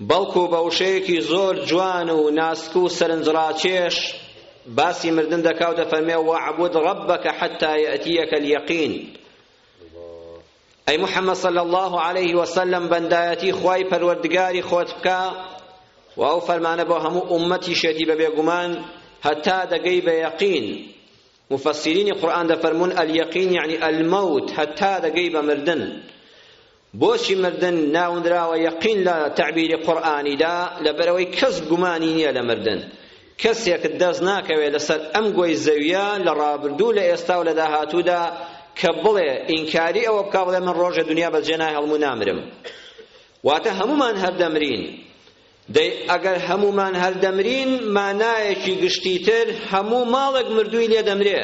بەڵکو بە وشەیەکی زۆر جوان و ناسک و سەرنجڕاکێش باسی مردن دەکا و دەفەرمێ وەعبود ڕەبەکە حەتا یەتیەکە الیەقین ئەی محەممەد صلی الله علیه وسلم بەندایەتی خوای پەروەردگاری خۆت بکە و ئەو فەرمانە بۆ هەموو ئومەتی شێتی بە بێگومان هەتا دەگەی بە یەقین موفەسیرینی قورئان دەفەرموون الیقین یەعنی الموت هەتا دەگەی بە مردن بۆچی مردن ناونراوە یەقین لە تەعبیری قورئانیدا لەبەرەوەی کەس گومانی نییە لە مردن کەسێکت دەست ناکەوێت لەسەر ئەم گۆی زەویە لە ڕابردوو لە ئێستا و لە داهاتوودا کە بڵێ ئینکاری ئەوە بکا بڵێ من ڕۆژێ دنیا بەجێ ناهێڵم و نامرم واتە هەمومان هەر دەمرین دەی ئەگەر هەموومان هەر دەمرین مانایەکی گشتی تر هەموو ماڵێک مردووی لێ دەمرێ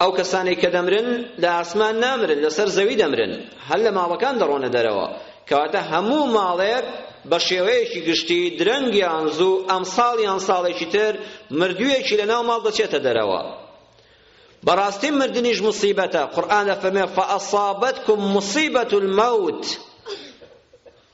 ئەو کەسانەی کە دەمرن لە ئاسمان نامرن لەسەر زەوی دەمرن هەر لە ماڵەکان دەڕۆنە دەرەوە کەواتە هەموو ماڵێک بە شێوەیەکی گشتی درەنگیان زوو ئەم ساڵیان ساڵێکی تر مردوویەکی لە ناو ماڵ دەچێتە دەرەوە بەڕاستی مردنیش مصیبەتە قورئان دەفەرمێ فەئەصابەتکم مصیبەت المەوت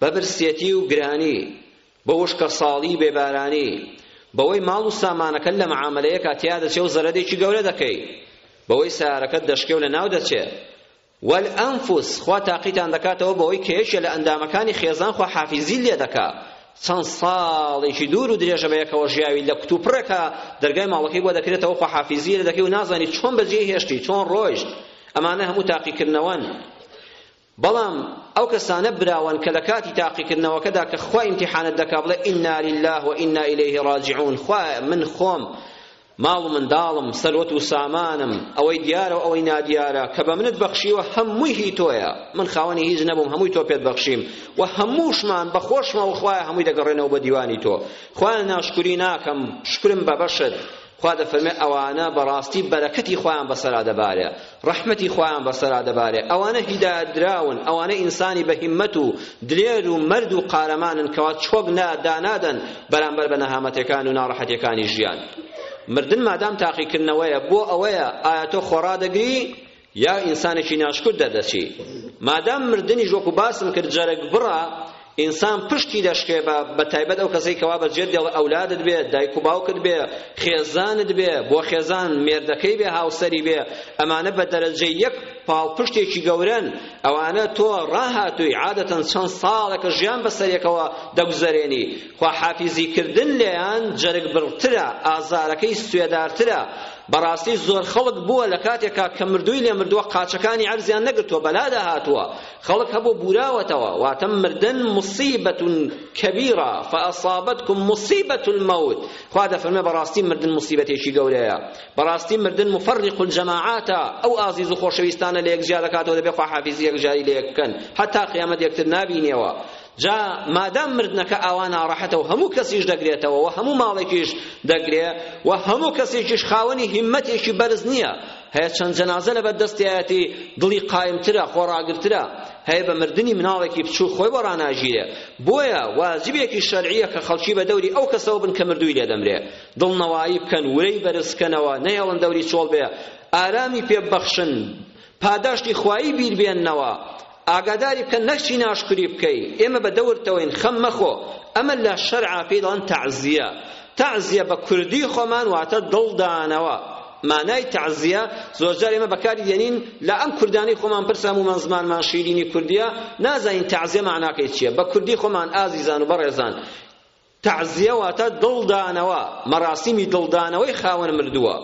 بە برسێتی و گرانی، بە وشکەساڵی و بێبارانی، بەوەی ماڵ و سامانەکەت لە معامەلەیەکا تیا دەچێ و زەرەدێکی گەورە دەکەی، بەوەی سەیارەکەت دەشکێ و لەناو دەچێ. والانفس، خوا تاقیتان دەکاتەوە بەوەی کە یەکێ لە ئەندامەکانی خێزان خواحافیزی لێ دەکا، چەند ساڵێکی دوور و درێژە بە یەکەوە ژیاوی لە کوتوپڕێکا دەرگای ماڵەکەی بۆ دەکرێتەوە خواحافیزی لێ دەکەی و نازانی چۆن بەجێی هێشتی، چۆن ڕۆیشت، ئەمانە هەموو تاقیکردنەوەن. بەڵام ئەو کەسانە براوەن کە لە کاتی تاقیکردنەوەکەدا کە خوا ئیمتیحانت دەکا بڵێ ئینا لله و ئینا ئیلیه راجعون خوا من خۆم ماڵ و منداڵم سەروەت و سامانم ئەوەی دیارە و ئەوەی نادیارە کە بە منت بەخشیوە هەمووی هی تۆیە من خاوەنی هیچ نەبووم هەمووی تۆ پێت بەخشیم و هەمووشمان بە خۆشمەوە خوایە هەمووی دەگەڕێنەوە بە دیوانی تۆ خوایە ناشکری ناکەم شکرم بە بەشت خوا دەفەرمێ ئەوانە بەڕاستی بەرەکەتی خۆیان بەسەرا دەبارێ ڕەحمەتی خۆیان بەسەرا دەبارێ ئەوانە هیدایەت دراون ئەوانە ئینسانی بە هیمەت و دلێر و مەرد و قارەمانن کەوا چۆک نا دانادەن بەرامبەر بە نەهامەتەکان و ناڕەحەتیەکانی ژیان مردن مادام تاقیکردنەوەیە بۆ ئەوەیە ئایا تۆ خۆڕادەگری یا ئینسانێکی ناشکر دەردەچی مادام مردنیش وەکو باسم کرد جەرگ بڕە ئینسان پشتی دەشکێ بە بەتایبەت ئەو کەسەی کەوا بە جێت دێڵ ئەولادت بێ دایک و باوکت بێ خێزانت بێ بۆ خێزان مێردەکەی بێ هاوسەری بێ ئەمانە بە دەرەجەی یەک پاڵ پشتێکی گەورەن ئەوانە تۆ ڕاهاتووی عادەتەن چەند ساڵێکە ژیان بەسەرێکەوە دەگوزەرێنی خوا حافیزی کردن لێیان جەرگ بڕترە ئازارەکەی سوێدارترە بەڕاستی زۆر خەڵک بووە لە کاتێکا کە مردووی لێ مردووە قاچەکانی عەرزیان نەگرتووە بەلادا هاتووە خەڵک هەبوو بوراوەتەوە واتە مردن مصیبە کەبیرە فاصابتکم مصیبە الموت خوا دەفەرمێ بەڕاستی مردن مصیبەتێکی گەورەیە بەڕاستی مردن مفرق الجماعاتە ئەو ئازیز و خۆشەویستانە لە یەکجیا دەکاتەوە دەبێ خواحافیزی یەکجاری لە یەک بکەن هەتا قیامەت یەکتر نابینێەوە جا مادام مردنەکە ئاوا ناڕەحەتە و هەموو کەسیش دەگرێتەوە و هەموو ماڵێکیش دەگرێ و هەموو کەسێکیش خاوەنی هیمەتێکی بەرز نییە هەیە چەند جەنازە لەبەر دەستیایەتی دڵی قایمترە خۆڕاگرترە هەیە بە مردنی مناڵێکی بچوو خۆی بۆ ڕاناژیرێ بۆیە واجبێکی شەرعیە کە خەڵکی بە دەوری ئەو کەسەوە بن کە مردووی لێ دەمرێ دڵنەوایی بکەن ورەی بەرزکەنەوە نەیەڵن دەوری چۆڵ بێ ئارامی پێ ببەخشن پاداشتی خوایی بیربێننەوە ئاگاداری بکە نەک چی ناشکری بکەی ئێمە بە دەورتەوەین خەم مەخۆ ئەمە لە شەرعا پێی دەڵێن تەعزیە تەعزیە بە کوردی خۆمان واتە دڵدانەوە مانای تەعزیە زۆرجار ئێمە بەکاری دێنین لە ئەم کوردانی خۆمان پرسام و من زمانمان شیرینی کوردیە نازانین تەعزیە معناکەی چییە بە کوردی خۆمان ئازیزان و بەڕێزان تەعزیە واتە دڵ دانەوە، مەراسیمی دڵ دانەوەی خاوەن مردووە،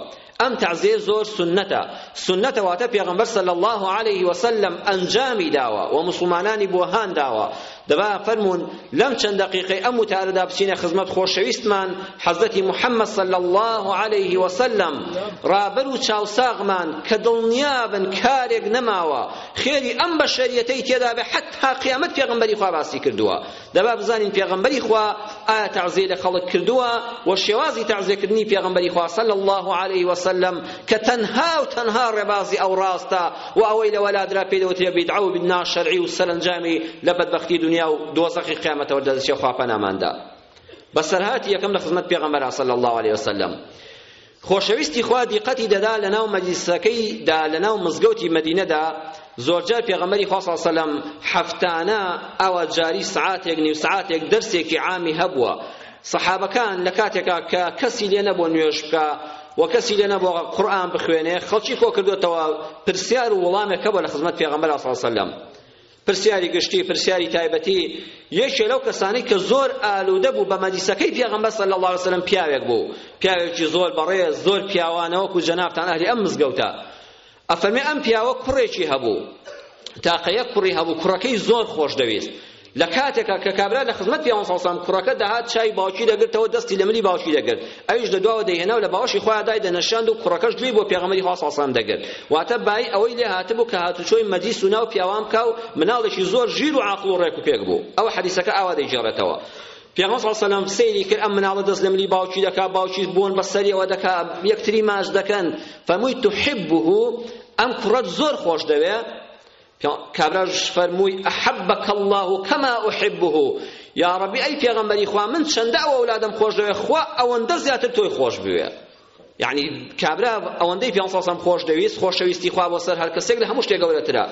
ئەم تەعزیەیە زۆر سوننەتە، سوننەتە واتە پێغەمبەر صلی اللە علیه وسلم ئەنجامی داوە و موسڵمانانی بۆ هان داوە، دەبا فەرموون لەم چەند دەقیقەی ئەم وتارەدا بچینە خزمەت خۆشەویستمان حەزرەتی محمد صلی اللە علیه وسلم ڕابەر و چاوساغمان کە دڵنیابن کارێک نەماوە خێری ئەم بەشەریەتەی تێدا بێ حەتا قیامەت پێغەمبەری خوا باسی کردووە دە با بزانین پێغەمبەری خوا ئایا تەعزیەی لە خەڵک کردووە و شێوازی تەعزیەکردنی پێغەمبەری خوا صلی الله علیه وسلم کە تەنها و تەنها ڕێبازی ئەو ڕاستە و ئەوەی لەوە لادرا پێی دەوترێ بیدعە و ناشەرعی و سەرەنجامی لە بەدبەختی دنیا و دۆزەخی قیامەتەوە دەدەچێ خوا پەناماندا بەسەرهاتی یەکەم لە خزمەت پێغەمبەرا صلی الله علیه وسلم خۆشەویستی خوا دیقەتی دەدا لەناو مەجلیسەکەی دا لەناو مزگەوتی مەدینەدا زۆرجار پێغەمبەری خوا صلی سەلەم هەفتانە ئەوە جاری سعاتێک نیو سعاتێک دەرسێکی عامی هەبووە سەحابەکان لە کاتێکا کە کەسی لێ نەبوو نوێژ بکە و کەسی لێ نەبوو قورئان بخوێنێ خەڵکی کۆ کردوێتەوە پرسیار و وەڵامێک هەبووە لە خزمەت پێغەمبەر صلی سەلەم پرسیاری گشتی پرسیاری تایبەتی یەکێ لەو کەسانەی کە زۆر ئالوودە بوو بە مەجلیسەکەی پێغەمبەر صلی الله علیه وسلم پیاوێک بوو پیاوێکی زۆر بەڕێز زۆر پیاوانە وەکو جەنابتان ئەهلی ئەم مزگەوتە ئەفەرمێ ئەم پیاوە کوڕێکی هەبوو تاقەیە کوڕی هەبوو کوڕەکەی زۆر خۆش دەویست لە کاتێکا کە کابرا لە خزمەت پیاوە سەڵسام کوڕەکە دەهات چای باوکی دەگرتەوە دەستی لە ملی باوکی دەگرت ئەویش لە دواوە دەیهێنا و لە باوەشی خۆیان دای دەنەشاند و کوڕەکەش گوێی بۆ پێغەمبەری خوا ساسان دەگرت واتە بایی ئەوەی لێ هاتبوو کە هاتوچۆی مەجلیس و ناو پیاوان بکا و مناڵێکی زۆر ژیر و عاقڵ و ڕێک و پێک بوو ئەوە حەدیسەکە ئاوا دەیگێڕێتەوە پێغەمبەر صلی الله علیه و سەیری کرد ئەم مناڵە دەست لە ملی باوکی دەکا باوکی بۆن بە سەریەوە دەکا یەکتری ماچ دەکەن فەمووی تحبه ئەم کوڕەت زۆر خۆش دەوێ کابراش فەرمووی احبک اللە کما احبه یا ربی ئەی پێغەمبەری خوا من چەندە ئەو ئەولادەم خۆش دەوێ خوا ئەوەندە زیاتر تۆی خۆش بوێ یعنی کابرا ئەوەندەی پێ سەم خۆش دەویست خۆشەویستی خوا بۆ سەر هەر کەسێک لە هەموو شتێک گەورەترە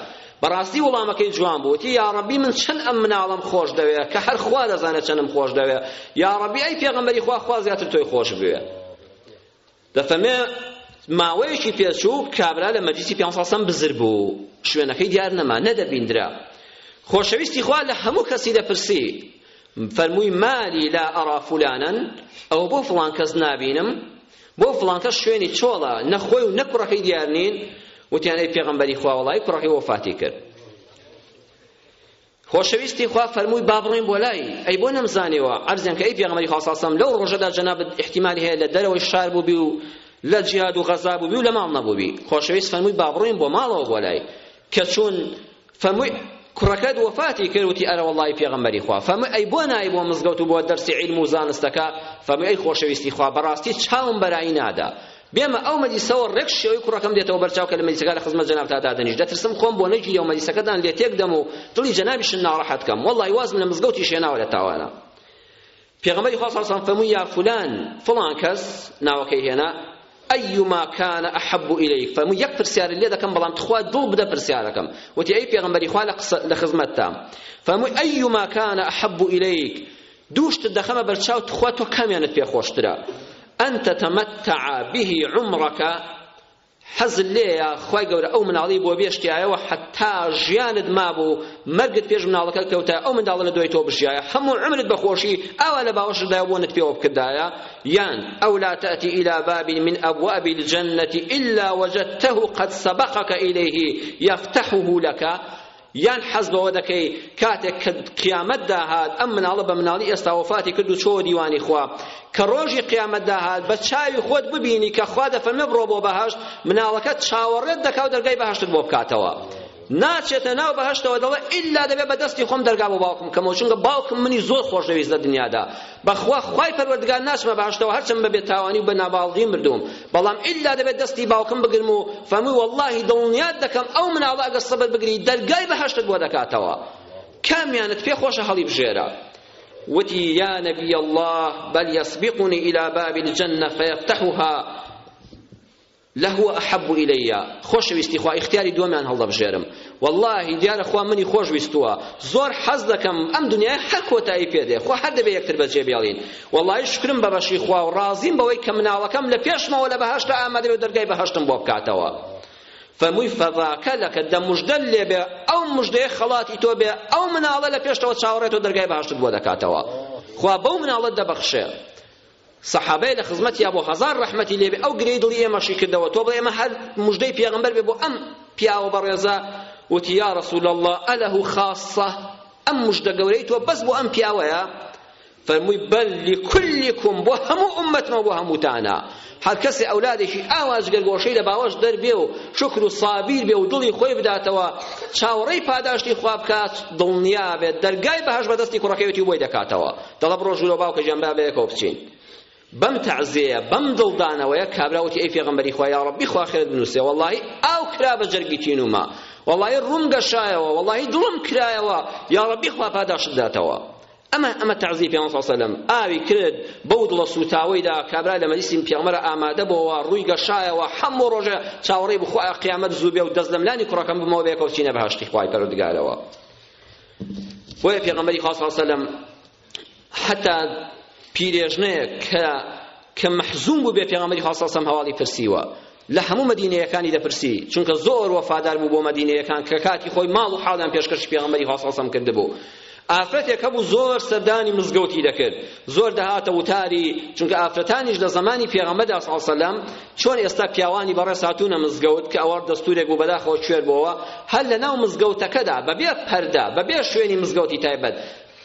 بەڕاستی وڵامەکەی جوان بووتی یا ڕەبی من چەند ئەم مناڵم خۆش دەوێ کە هەر خوا دەزانێت چەندم خۆش دەوێ یا ڕەبی ئەی پێغەمبەری خوا خوا زیاتر تۆی خۆش بوێ دەفەرمێ ماوەیەکی پێچوو کابرا لە مەجلیسی پێ سەسەم بزر بوو شوێنەکەی دیار نەما نەدەبیندرا خۆشەویستی خوا لە هەموو کەسی دەپرسی فەرمووی مالی لا ئەرا فولانن ئەو بۆ فڵان کەس نابینم بۆ فڵان کەس شوێنی چۆڵە نە خۆی و نە کوڕەکەی دیار نین وتیان ئەی پێغەمبەری خوا وەڵای کوڕەکەی وەفاتی کرد خۆشەویستی خوا فەرمووی با بڕۆین بۆ لای ئەی بۆ نەمزانیەوە عەرزیان کە ئەی پێغەمبەری خوا صلی الله لەو ڕۆژەدا جەنابت احتیمال هەیە لە دەرەوەی شار بووبی و لە جیهاد و غەزا بووبی و لە ماڵ نەبووبی خۆشەویست فەرمووی با بڕۆین بۆ ماڵەوە بۆ لای کە چوون فەرمووی کوڕەکەت وەفاتی کرد وتی ئەرە وەڵڵاهی پێغەمبەری خوا فەرمووی ئەی بۆ نای بۆ مزگەوت و بۆ دەرسی عیلم و زانستەکە فەرمووی ئەی خۆشەویستی خوا بەڕاستی چاوم بەرایی نادا بێمە ئەو مەجلیسەوە ڕێک شێوەی کوڕەکەم دێتەوە بەرچاو کە لە مەجلیسەکە لە خزمەت جەنابتا دادەنیش دەترسم خۆم بۆ نەگیرێ و مەجلیسەکەتان لێ تێک دەم و دڵی جەنابیشن ناڕەحەت کەم وەڵڵاهی وازم لە مزگەوتیش هێناوە لە تاوانە پێغەمبەری خوا صلی الله علیه و فەرمووی یا فلان فلان کەس ناوەکەی هێنا ئەیما کان ئەحب ئیلیک فەرمووی یەک پرسیارت لێ دەکەم بەڵام تخوا دڵ بدە پرسیارەکەم وتی ئەی پێغەمبەری خوا لە قسە لە خزمەتتام فەرمووی ئەیما کان ئەحب ئیلیک دوو شتت دەخەمە بەرچاو تخوا تۆ کامیانت پێ خۆشترە ئەن تەتەمەتع به عمرەک حەزت لێیە خوای گەورە ئەو مناڵی بۆ بێشتایەوە حەتا ژیانت مابوو مەرگت پێش مناڵەکە کەوتە ئەو منداڵە لە دوای تۆ بژیایە هەموو عمرت بەخۆشی ئاوا لە باوەشتدایە بۆنت پێوە بکردایە یان ئەو لا تأتی إلى باب من أبواب الجنة إلا وجدته قد سبقك إليه يفتحه لك یان حەز بەوە دەکەی کاتێک کە قیامەت داهات ئەم مناڵە بە مناڵی ئێستا وەفاتی کرد و چۆوە دیوانی خوا کە ڕۆژی قیامەت داهات بە چاوی خۆت ببینی کە خوا دەفەرمێ بڕۆ بۆ بەهەشت مناڵەکە چاوەڕێت دەکا و دەرگای بەهەشتت بۆ بکاتەوە ناچێتە ناو بەهەشتەوە دەڵێ ئیلا دەبێ بە دەستی خۆم دەرگا بۆ باوکم کەمەوە چونکە باوکم منی زۆر خۆشدەویست لە دنیادا بەخوا خوای پەروەردگار ناچمە بەهەشتەوە هەرچەند بە بێتاوانی و بە ناباڵغی مردووم بەڵام ئیلا دەبێت دەستی باوکم بگرم و فەرمووی وەڵڵاهی دڵنیات دەکەم ئەو مناڵە ئەگەر سەبر بگری دەرگای بەهەشتت بۆ دەکاتەوە کامیانت پێ خۆشە هەڵیبژێرە وتی یا نبی الله بل یسبقنی الى باب الجنة فیفتحها لهو احب الی خۆشەویستی خوا ئیختیاری دووەمیان هەڵدەبژێرم وەڵاهی دیارە خوا منی خۆش ویستووە زۆر حەز دەکەم ئەم دنیای هەر کۆتایی پێ دێ خۆ هەر دەبێ یەکتر بەجێ بێڵین وەڵاهی شوکرم بە بەشی خوا و ڕازیم بەوەی کە مناڵەکەم لە پێشمەوە لە بەهەشتا ئامادە بێ و دەرگای بەهەشتم بۆ بکاتەوە فەمووی فەڤاکە لەکە دە مژدە لێ بێ ئەو مژدەیە خەڵاتی تۆ بێ ئەو مناڵە لە پێشتەوە چاوەڕێت و دەرگای بەهەشتت بۆ دەکاتەوە خوا بەو مناڵت دەبەخشێ سەحابەیە لە خزمەتیا بوو هەزار ڕەحمەتی لێبێ ئەو گرێی دڵی ئێمەشی کردەوە تۆ بڵێ ئێمە هەر مژدەی پێغەمبەر بێ بۆ ئەم پیاوە بەڕێزە وتی یا رسول الله ئەلەه خاصە ئەم مژدە گەورەی تۆ بەس بۆ ئەم پیاوەیە فەرمووی بەل لکلکم بۆ هەموو ئومەتمە بۆ هەمووتانە هەر کەسێ ئەولادێکی ئاواز گەرگۆشەی لە باوەش دەربێ و شکر و سابیر بێ و دڵی خۆی بداتەوە چاوەڕێی پاداشتی خوا بکات دڵنیا بێت دەرگای بەهەش بەدەستی کوڕەکەیەتی بۆی دەکاتەوە دەڵێ بڕۆ ژوورەوە باوکە گیان با بەیەکەوە بچین بەم تەعزێیە بەم دڵدانەوەیە کابرا وتی ئەی پێغەمبەری خوا یا ڕەبی خوا خێرت بنووسێ وەڵڵاهی ئاو کرا بە جەرگی تینوما وەڵڵاهی ڕووم گەشایەوە وەڵڵاهی دڵم کرایەوە یا ڕەبی خوا پاداشت داتەوە ئەمە ئەمە تعزی پێ سەلم ئاوی کرد بەو دڵە سوتاوەیدا کابرا لە مەلیسیم پێغمەرە ئامادە بۆەوە ڕووی گەشایەوە هەموو ڕۆژە چاوەڕێی بخوا قیامەت زوو بێ و دەست لەملانی کوڕەکەم بمەوە بێکەوچینە بەهشتی خوای پەرودگارەوە بۆیە پێغەمبەری خوا صلی الله علیه وسلم حتا پیرێژنەیەک کە کە محزوم بوو بێ پێغەمبەری خوا صلی الله علیه وسلم هەواڵی پرسیوە لە هەموو مدینەیەکانی دەپرسی چونکە زۆر وەفادار بوو بۆ مدینەیەکان کە کاتی خۆی ماڵ و حاڵیان پێشکەشی پێغەمبەری خوا صلی الله علیه وسلم کردبوو ئافرەتێک هەبوو زۆر سەردانی مزگەوتی دەکرد زۆر دەهاتە وتاری چونکە ئافرەتانیش لە زەمانی پێغەمبەردا صلی سەلەم چۆن ئێستا پیاوانی بەڕێز هاتوونە مزگەوت کە ئەوە دەستورێک بوو بەداخەوە کوێر بۆوە هەر لە ناو مزگەوتەکەدا بەبێ پەردە بەبێ شوێنی مزگەوتی تایبەت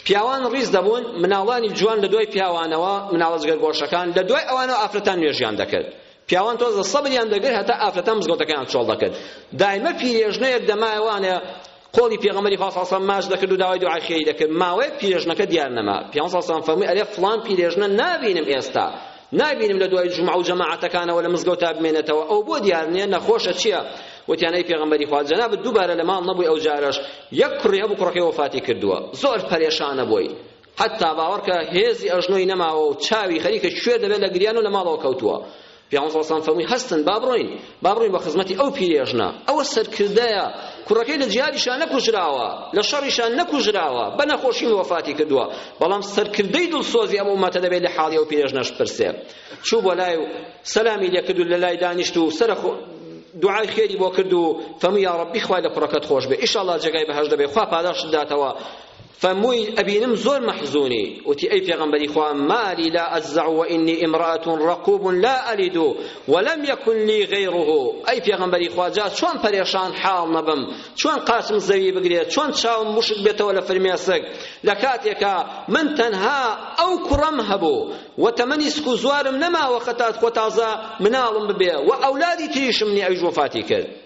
پیاوان ڕیز دەبوون مناڵانی جوان لە دوای پیاوانەوە مناڵە جگەرگۆشەکان لە دوای ئەوانەوە ئافرەتان نوێژیان دەکرد پیاوان تۆز لە سەبریان دەگرت هەتا ئافرەتان مزگەوتەکەیان چۆڵ دەکرد دایمە پیرێژنەیەک دەمایەوانە قۆڵی پێغەمبەری خوا صلی اللە علیه و سلم ماچ دەکرد و داوای دوعای خێری دەکرد ماوەیەک پیرێژنەکە دیار نەما پیامبر صلی اللە علیه و سلم فەرمووی ئەرێ فڵان پیرێژنە نابینم ئێستا نابینم لە دوای جمعە و جەماعەتەکانەوە لە مزگەوتا بمێنێتەوە ئەو بۆ دیار نییە نەخۆشە چییە وتیان ئەی پێغەمبەری خوا جەنابت دووبارە لە ماڵ نەبووی ئەو جارەش یەک کوڕی هەبوو کوڕەکەی وەفاتی کردووە زۆر پەرێشانە بووی حەتتا باوەڕکە هێزی ئەژنۆی نەماوە و چاوی خەریکە کوێر دەبێت لە گریان و لە ماڵەوە کەوتووە پیامبر صلی الله علیه و فەرمووی هەستن با بڕۆین با بڕۆین بە خزمەتی ئەو پیرێژنە ئەوە سەرکردەیە کوڕەکەی لە جیاریشا نەکوژراوە لە شەڕیشا نەکوژراوە بە نەخۆشی وەفاتی کردووە بەڵام سەرکردەی دڵسۆزی ئەم ئومەتە دەبێت لە حاڵی ئەو پیرێژنەش پرسێ چوو بۆ لای و سەلامی لێکرد و لە لای دانیشت و سەر دوعای خێری بۆ کرد و فەمووی یا ڕەبی خوای لە کوڕەکەت خۆش بێ ئیشاڵڵا جێگای بەهەشت دەبێ خوا پاداشت داتەوە فەمووی ئەبینم زۆر مەحزونی وتی ئەی پێغەمبەری خوا مالی لا ئەجزع وئینی ئیمراتۆ ڕەقوب لا ئەلید ولم یکن لی غیره ئەی پێغەمبەری خوا جا چۆن پەرێشان حاڵ نەبم چۆن قاچم زەوی بگرێت چۆن چاوم مشک بێتەوە لە فرمێسک لە کاتێکا من تەنها ئەو کوڕەم هەبوو و تەمەنی سک و زوارم نەماوە خەتات خۆ تازە مناڵم ببێ و ئەولادی تریشم نیە ئەویش وەفاتی کرد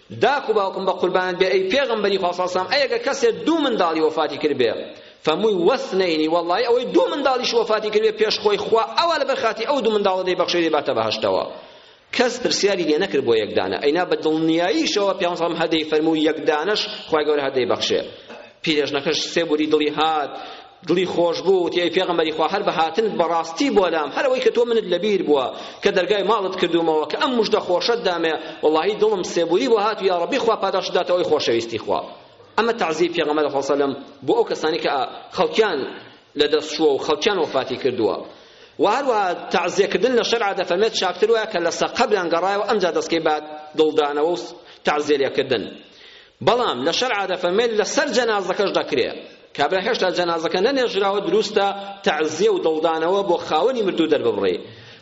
داک و باوکم بەقوربانت بێ ئەی پێغەمبەری خوا صلی اللە علیه ئەگە کەسێ دوو منداڵی وەفاتی کردبێ فەمووی وەسنەینی وەڵڵاهی ئەوەی دوو منداڵیش وەفاتی کردبێ پێش خۆی خوا ئەوە لەبەر خاتی ئەو دوو منداڵە دەیبەخشێ دەیباتە بەهەشتەوە کەس پرسیاری لێ نەکرد بۆ یەک دانە ئەینا بە دڵنیاییشەوە پێ سەڵم هەدەی فەرموو یەک دانەش خوای گەورە هەدەی بەخشێ پیرێژنەکەش سێ بوری دڵی هات دڵی خۆش بوو وتی ئەی پێغەمبەری خوا هەر بە هاتنت بەڕاستی بووە لام هەر ئەوەی کە تۆ منت لەبیر بووە کە دەرگای ماڵت کردوومەوە کە ئەم مژدە خۆشەت دامێ وەڵاهی دڵم سێبووری بۆ هات و یا ڕەبی خوا پاداشت داتە ئەوی خۆشەویستی خوا ئەمە تەعزیب پێغەمبەر صلی الله علیه وسلم بۆ ئەو کەسانی کە خەڵکیان لەدەست چووە و خەڵکیان وەفاتی کردووە و هەروەها تەعزیەکردن لە شەرع دەفەرمێت چاکتر وایە کە لەسەر قەبران گەڕایەوە ئەمجا دەستکەی بە دڵدانەوە و تەعزیەکردن بەڵام لە شەرعا دەفەرمێت لەسەر جەنازەکەش دەکرێ کابرا هێشتا جەنازەکە نەنێژراوە دروستە تەعزیە و دڵدانەوە بۆ خاوەنی مردوو دەرببڕی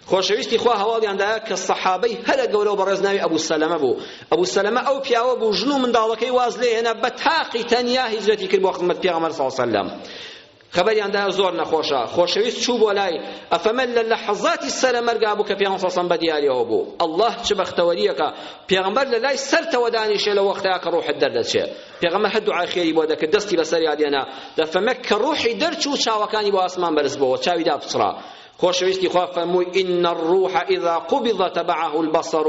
خۆشەویستی خوا هەواڵیان دایە کە سەحابەی هەرە گەورە و بەڕێز ناوی ئەبوو سەلەمە بوو ئەبوو سەلەمە ئەو پیاوە بوو ژن و منداڵەکەی واز لێ هێنا بە تاقی تەنیا هیجرەتی کرد بۆ خزمەت پێغەمبەر صلی الله علیه و سلم خەبەریان دا زۆر نەخۆشە خۆشەویست چوو بۆ لای ئەفەمە لە لەحەزاتی سەرە مەرگا بوو کە پێغەمبەر صلی بە دیاریەوە بوو الله چ بەختەوەریەکە پێغەمبەر لە لای سەرتەوە دانیشێ لە وەختەیە کە ڕوحت دەردەچێ پێغەمبەر هەر دوعای خێری بۆ دەکرد دەستی بەسەر یادێنا دەفەمە کە ڕوحی دەرچوو چاوەکانی بۆ ئاسمان بەرز بۆوە چاوی داپچڕا خۆشەویستی خوا فەرمووی ان الروح اذا قبض تبعه البصر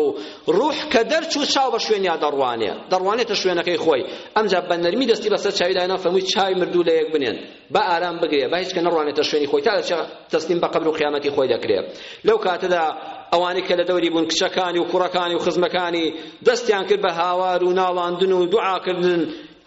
روح کە دەرچوو چاو بە شوێنیا دەڕوانێ دەڕوانێتە شوێنەکەی خۆی ئەمجا بە نەرمی دەستی بەسەر چاوی داینا فەرمووی چاوی مردوو لە یەک بنێن با ئارام بگرێ با هیچ کە نەڕوانێتە شوێنی خۆی تا دەچێ تەسلیم بە قەبر و قیامەتی خۆی دەکرێ لەو کاتەدا ئەوانەی کە لە دەوری بوون کچەکانی و کوڕەکانی و خزمەکانی دەستیان کرد بە هاوار و ناڵاندن و دوعاکردن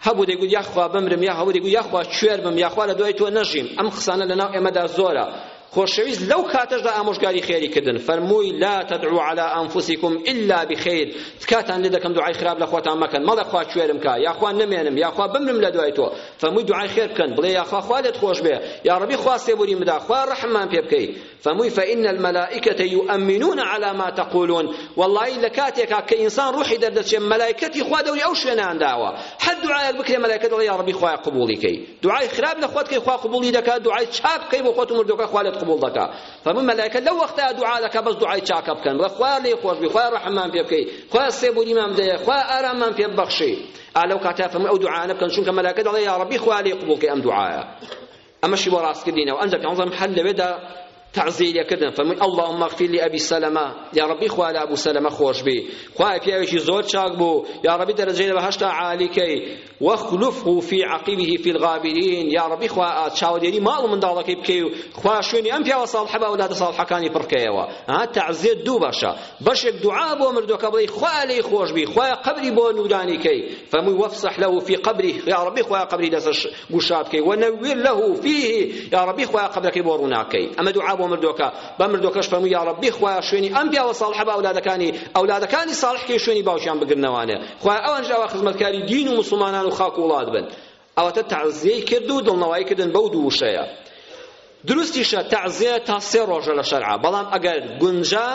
هەبوو دەیگوت یاخوا بمرم یا هەبوو دەیگوت یاخوا کوێر بم یاخوا لە دوای تۆ نەژیم ئەم قسانە لەناو ئێمەدا زۆرە خۆشەویست لەو کاتەشدا ئامۆژگاری خێری کردن فەرمووی لا تدعو على انفسكم الا بخير تکاتان لێ دەکەم دوعای خراپ لە خۆتان مەکەن مەڵێ خوا کوێرم کا یاخوا نمێنم یاخوا بمرم لە دوای تۆ فەرمووی دوعای خێر بکەن بڵێ یاخوا خوا لێت خۆش بێ یا ربی خوا سێبوری مدا خوا رحممان پێ بکەی فەمووی فإن الملائکە یوئەمنون علی ما تقولون وەڵایی لە کاتێکا کە ئینسان ڕوحی دەردەچێ مەلایکەتی خوا دەوری ئەو شوێنەیان داوە هەر دوعایەک بکرێ مەلایکە دەڵێ یا ڕەبی خوایە قبوڵی کەی دوعای خراپ لە خۆت کەی خوا قبوڵی دەکا دوعای چاک بکەی بۆ خۆت و مردوەکە خوا لێت قبوڵ دەکا فەمووی مەلایکە لەو وەختەیە دوعا دەکا بەس دوعای چاکە بکەن بڵێ خوایە لێی خۆش بی خوایە ڕەحممان پێ بکەی خوایە سێبوریمان بدەیە خوایە ئاراممان پێ ببەخشی ئالەو کاتە فەرمووی ئەو دوعایانە بکەن چونکە مەلایکە دەڵێ یا ڕەبی خوا لێی قبوڵ کەی ئەم دوعایە ئەمەشی بۆ ڕاستکردینەوە ئەنجا پێغەمبەر سەلەم هەر لەوێدا تعزیری کردن فەرمووی اللهم اغفر لأبي سلمة یا ربی خوا لە ابو سلمە خۆش بی خوایە پیاوێکی زۆر چاک بوو یا ربی دەرەجەی لە بەهەشتا عالی کەی واخلفه في عقبه في الغابرين یا ربی خوا چاودێری ماڵ و منداڵەکەی بکەی و خوا شوێنی ئەم پیاوە ساڵحە بە ئەولادە ساڵحەکانی پڕکەیەوە ها تعزیە دوو بەشە بەشێک دوعا بۆ مردوەکە بڵێی خوا لێی خۆش بی خوایە قبری بۆ نورانی کەی فەرمووی وافسح له في قبره یا ربی خوایە قبری لەسەر گوشار بکەی ونور له فیه یاڕەبی خوایە قەبرەکەی بۆ ڕووناکەی ئەمە دوعا بۆ مردووەکە بە مردووەکەش فەرمووی یاڕەبی خوایە شوێنی ئەم پیاوە ساڵحە بە ئەولادەکانی ئەولادەکانی ساڵح کەی شوێنی باوکیان بگرنەوانێ خوایە ئەوانش ئەوە خزمەتکاری دین و موسڵمانان و خاک و وڵات بن ئەوەتە تەعزیەی کرد و دڵنەوایی کردن بەو دوو وشەیە دروستیشە تەعزیە تا سێ ڕۆژە لە شەرعا بەڵام ئەگەر گونجا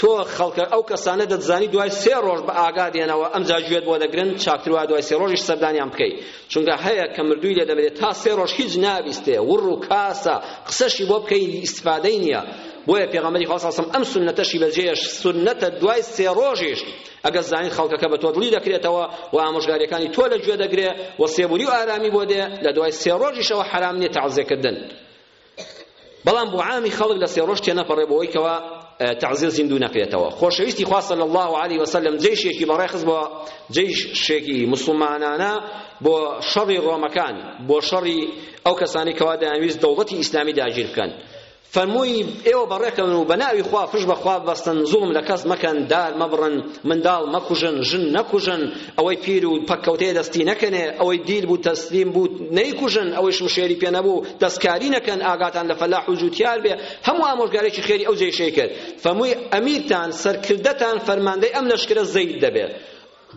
تۆ خەڵکە ئەو کەسانە دەتزانی دوای سێ ڕۆژ بە ئاگا دێنەوە ئەمجا گوێت بۆ دەگرن چاکتر وایە دوای سێ ڕۆژیش سەردانیان بکەی چونکە هەیە کە مردووی لێ دەمرێت تا سێ ڕۆژ هیچ نابیستێ وڕ و کاسە قسەشی بۆ بکەی ئیستفادەی نییە بۆیە پێغەمبەری خوا صلی الله علیه و سلم ئەم سنەتەشی بەجێهێشت سنەتە دوای سێ ڕۆژیش ئەگەر زانیت خەڵکەکە بە تۆ دڵی دەکرێتەوە و ئامۆژگاریەکانی تۆ لە گوێ دەگرێ و سێبوری و ئارامی بۆ دێ لە دوای سێ ڕۆژیشەوە حرام نیە تەعزێکردن بەڵام بۆ عامی خەڵک لە سێ ڕۆژ تێنەپەڕێ بۆ ئەویکەوە تعزیه زیندوو نەکرێتەوە خۆشەویستی خوا صلی الله علیه وسلم جیشێکی بەڕێخز بۆ جیشێکی مسلمانانە بۆ شەڕی ڕۆمەکان بۆ شەڕی ئەو کەسانی کەوا دەیانویست دەوڵەتی ئیسلامی داگیر بکەن فەرمووی، ئێوە بەڕێکەون و بەناوی خوا پشت بە خوا ببەستن، زوڵم لە کەس مەکەن، دار مەبڕن، منداڵ مەکوژن، ژن نەکوژن، ئەوەی پیر و پەککەوتەیە دەستی نەکەنێ، ئەوەی دیل بوو تەسلیم بوو نەیکوژن، ئەوەی شمشێری پێ نەبوو دەستکاری نەکەن، ئاگاتان لە فەلاح و جووتیار بێ، هەموو ئامۆژگارییەکی خێری ئەو جەیشەی کرد. فەرمووی، ئەمیرتان، سەرکردەتان، فەرماندەی ئەم لەشکرە زەید دەبێ.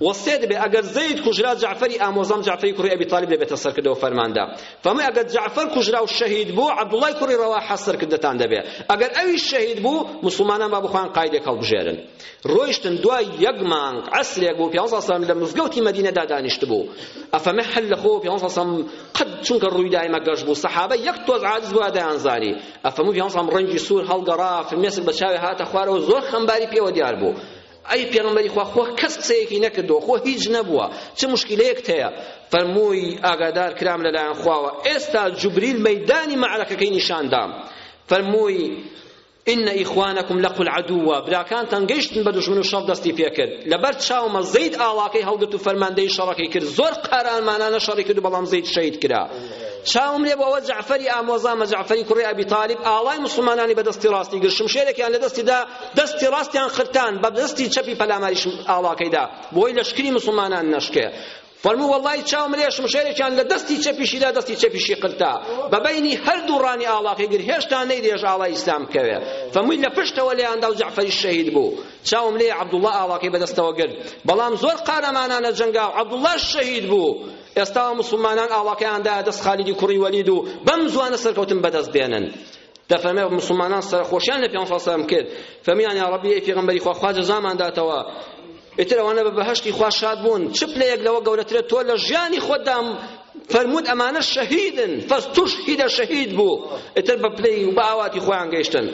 وەسێ دەبێ ئەگەر زەید کوژرا جەعفەری ئامۆزام جەعفەری کوڕی ئەبی تالیب دەبێتە سەرکردەو فەرماندە فەرمووی ئەگەر جەعفەر کوژرا و شەهید بوو عەبدوڵای کوڕی ڕەواحە سەرکردەتان دەبێ ئەگەر ئەویش شەهید بوو موسڵمانان با بۆ خۆیان قایدێک هەڵبژێرن ڕۆیشتن دوای یەک مانگ عەسرێک بوو پێغەمبەر صلی الله لە مزگەوتی مەدینەدا دانیشتبوو ئەفەمە حل لە خۆ پێغەمبەر صلی قەد چونکە ڕووی دایمە گەش بوو سەحابە یەک تۆز عاجز بوو دەیانزانی ئەفەموو پێغەمبەر ڕەنگی سوور هەڵگەڕا فرمێسک بە چاوێ هاتە خوارەوە زۆر خەمباری پێوە دیار بوو ئەی پێغەمبەری خوا خۆ کەس قسەیەکی نەکردووە خۆ هیچ نەبووە چ مشکلەیەکت هەیە فەرمووی ئاگادار کرام لەلایەن خواوە ئێستا جوبریل مەیدانی مەعرەکەکەی نیشاندام فەرمووی إن إخوانكم لقوا العدو براکانتان گەیشتن بە دژمن و شەڕ دەستی پێکرد لەبەر چاومە زەید ئاڵاکەی هەڵگرت و فەرماندەی شەڕەکەی کرد زۆر قارانمانانە شەڕی کرد و بەڵام زەید شەهید کرا چاوم لێ بەوە جعفەری ئامۆزامە جعفەری کوڕی ئەبی تالیب ئاڵای مسلمانانی بەدەستی ڕاستی گرت شمشێرێکیان لە دەستیدا دەستی ڕاستیان خرتان بە دەستی چەپی پەلاماریش ئاڵاکەی دا بۆی لەشکری موسڵمانان نەشکێ فەرموو وەڵڵای چاوم لێ شمشێرێکیان لە دەستی چەپیشی دا دەستی چەپیشی قرتا بە بەینی هەردوو ڕانی ئاڵاقی گر هێشتا نەیرێژ ئاڵای ئیسلام بکەوێ فەرمووی لە پشتەوە لێیاندا و جەعفەری شەهید بوو چاوم لێ عەبدوڵڵا ئاڵاقەی بەدەستەوە گرت بەڵام زۆر قارەمانانە جەنگا و عەبدوڵڵاش شەهید بوو ئێستا موسڵمانان ئاڵاقەیاندا دەست خالیدی کوڕی وەلید و بەم زوانە سەرکەوتن بەدەست بێنن دەفەرمێ مسوڵمانان سەرخۆشیان لە پێ سەڵ سەلام کرد فەرمیان یا ڕەبی ئەی پێغەمبەری خوا خوا جەزامان داتەوە ئیتر ئەوانە بە بەهەشتی خوا شاد بوون چ پلەیەک لەوە گەورەترە تۆ لە ژیانی خۆتدا فەرمووت ئەمانە شەهیدن فەستوش هیدە شەهید بوو ئیتر بە پلەی و بە ئاواتی خۆیان گەیشتن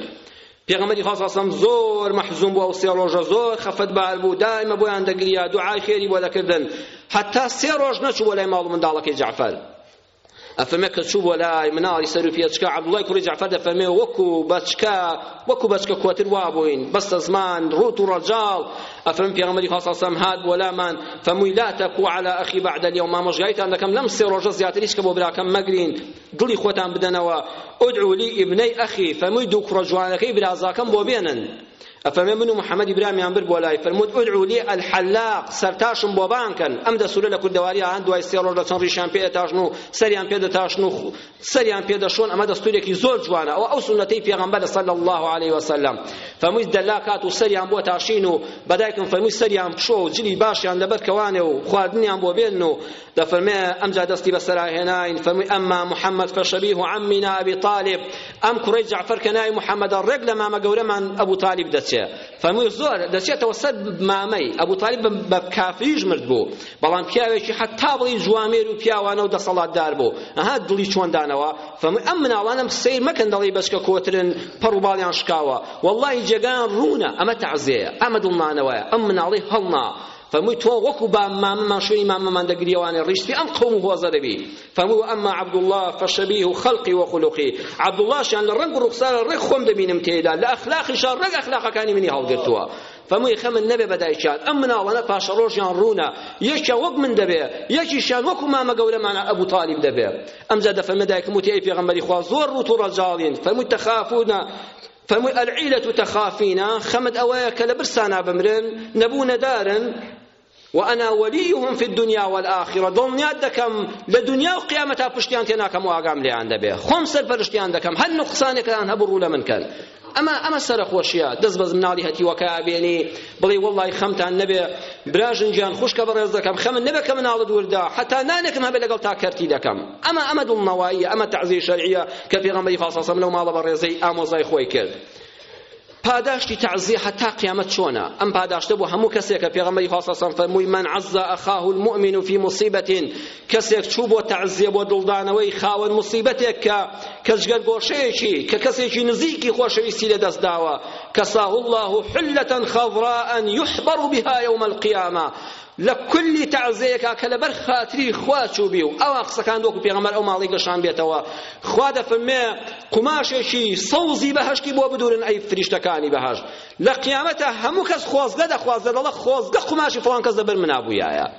پێغەمبەری خوا سەڵسەم زۆر مەحزوم بووە و سێ ڕۆژە زۆر خەفەت بار بوو دائمە بۆیان دەگریا دوعای خێری بۆ دەکردن حتا سێ ڕۆژ نەچوو بۆ لای ماڵ و منداڵەکەی جەعفەر ئەفەرمێ کە چوو بۆ لای مناڵی سەر و پێچکە عەبدوڵای کوڕی جەعفەر دەفەرمێ وەکو بەچکە وەکو بەچکە کۆتر وابووین بەستە زمان ڕووت و ڕەجاڵ ئەفەرم پێغەمبەری خوا صلی الله هات بۆ لامان فەمووی لا تەکو علی ئەخی بعد اليوم مامۆژگاریتان دەکەم لەم سێ ڕۆژە زیاتر هیچ کە بۆ براکەم مەگرین دڵی خۆتان بدەنەوە ادعوا لی ابنی اخی فەمووی دوو کوڕە جوانەکەی برازاکەم بۆ بێنن ئەفەرمێ من و محەمەدی برامیان برد بۆ لای فەرمووت ادعو لی الحلاق سەرتاشم بۆ بانکەن ئەم دەسوورە لە کوردەواری هەن دوای سێ ڕۆژ لە چەند ڕیشیان پێ ئەتاشن و سەریان پێ دەتاشن و سەریان پێ دەشۆن ئەمە دەستوورێکی زۆر جوانە ئەو ئەو سونەتەی پێغەمبەر صلی الله علیه وسلم فەرمووی دەلا کات و سەریان بۆ تاشین و بەدایکم فەرمووی سەریان بشۆ و جلی باشیان لەبەر کەوانێ و خواردنیان بۆ بێن و دەفەرمێ ئەمجا دەستی بەسەرا هێناین فەرمووی ئەمما محەممەد فەشەبیه عەمینا ئەبی تالیب ئەم کوڕەی جەعفەر کە ناوی محەممەدە ڕێک لە مامە گەورەمان ئەبوو تالیب دەچێ فەرمووی زۆر دەچێتەوە سەر مامەی ئەبوو تالیب بە کافریش مرد بوو بەڵام پیاوێکی حەتا بڵی جوامێر و پیاوانە و دەسەڵاتدار بوو ئەها دڵی چۆن دانەوە فەرمووی ئەم مناڵانم سیر مەکەن دەڵی بەچکە کۆترن پەڕ و باڵیان شکاوە وەڵڵاهی جێگایان ڕوونە ئەمە تەعزێیە ئەمە دڵمانەوەیە ئەم مناڵی هەڵنا فەرمووی تۆ وەکو با مامەمان شوێنی مامەمان دەگری ئەوانێ ڕیشت پێ ئەم قەوم و هۆزە دەبی فەرمووی وەئەما عەبدوڵڵا فەشەبیه خەلقی وەخولوقی عەبدوڵڵاشیان لە ڕەنگ و ڕوخسارە ڕێک خۆم دەبینم تێیدا لە ئەخلاقیشا ڕێک ئەخلاقەکانی منی هەڵگرتووە فەرمووی خەمن نەبێ بە دایکیان ئەم مناڵانە پاشەڕۆژیان ڕوونە یەکیان وەک من دەبێ یەکیشیان وەکو مامە گەورەمانە ئەبوو تالیب دەبێ ئەمجا دەفەرمێ دایکم وتی ئەی پێغەمبەری خوا زۆر ڕووت و ڕەجاڵین فەرمووی تەخافونە فەرمووی العیلە تخافین خەمت ئەوەیە کە لە برسانا بمرن نەبوو نەدارن وأنا وليهم في الدنيا والآخرة دڵنیات دەکەم لە دنیا و قیامەتا پشتیان تێ ناکەم و ئاگام لێیان دەبێ خۆم سەرپەرشتیان دەکەم هەر نوقسانێکیان هەبوو ڕوو لە من کەن ئەمە ئەمە سەرەخۆشیە دەست بەز مناڵی هەتیوەکە بێنی بڵێی وەڵڵای خەمتان نەبێ براژن گیان خوشکە بەڕێز دەکەم خەمت نەبێ کە مناڵت وردە حەتا نانێکم هەبێ لەگەڵ تا کەرتی دەکەم ئەمە ئەمە دڵنەواییە ئەمە تەعزیە شەرعیە کە پێغەمبەری فاسەسەم لەو ماڵە بەڕێزەی ئامۆزای خۆی کرد پاداشتی تعزیه حتا قیامەت چۆنە ئەم پاداشتە بۆ هەموو کەسێکە پێغەمبەری خوا صلی الله علیه و سلم فەرمووی من عزا اخاه المؤمن في مصیبة کەسێک چوو بۆ تەعزیە بۆ دڵدانەوەی خاوەن موسیبەتێک کە کە جگەرگۆشەیەکی کە کەسێکی نزیکی خۆشەویستی لەدەست داوە کەساه الله حلة خضراء يحبر بها يوم القيامة لە کولی تعزەیەکە کە لەبەر خاتری خوا چوبی و ئەوە قسەکان دۆکو پێغەمبەر ئەو ماڵی گەشان بێتەوە خوا دەفەرمێ قوماشێکی سەوزی بەهەشتی بۆ بدورن ئەی فریشتەکانی بەهەشت لە قیامەتە هەموو کەس خۆزگە دەخوازە دەڵە خۆزگە قوماشی فڵان کەس لەبەر منا بوویایە